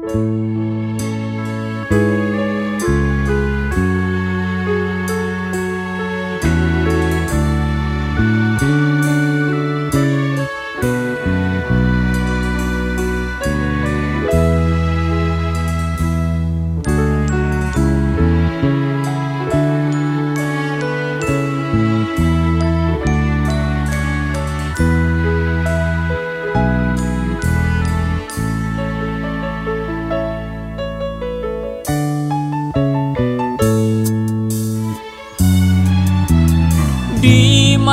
Di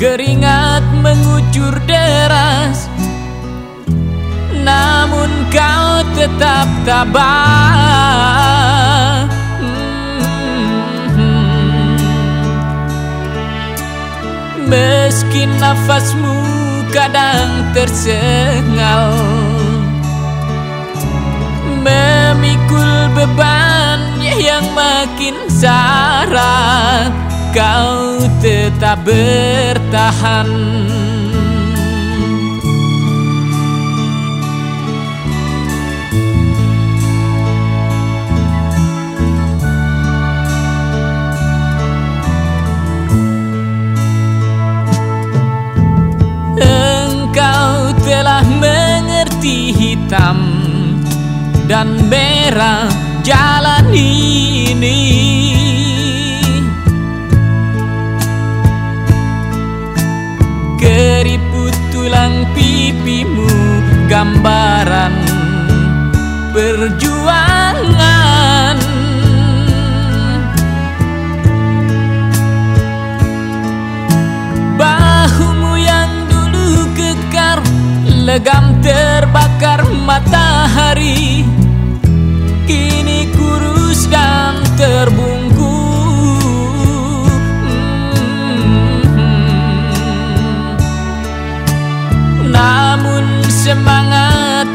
Keringat mengucur deras. Namun kau tetap tabah. Meski nafasmu kadang tersengal Memikul beban yang makin sarat kau tetap bertahan. Engkau telah mengerti hitam dan merah gambaran perjuangan. Bahumu yang dulu kekar legam terbakar matahari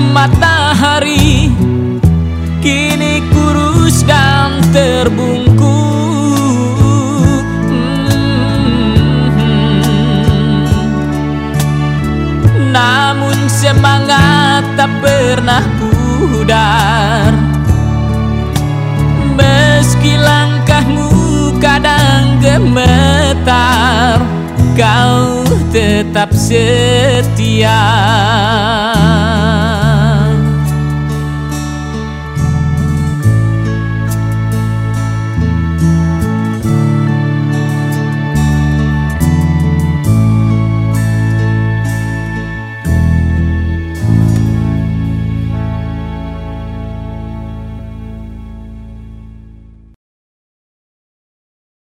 matahari Kini kurus dan terbungkus hmm. Namun semangat tak pernah pudar. Meski langkahmu kadang gemetar Kau tetap setia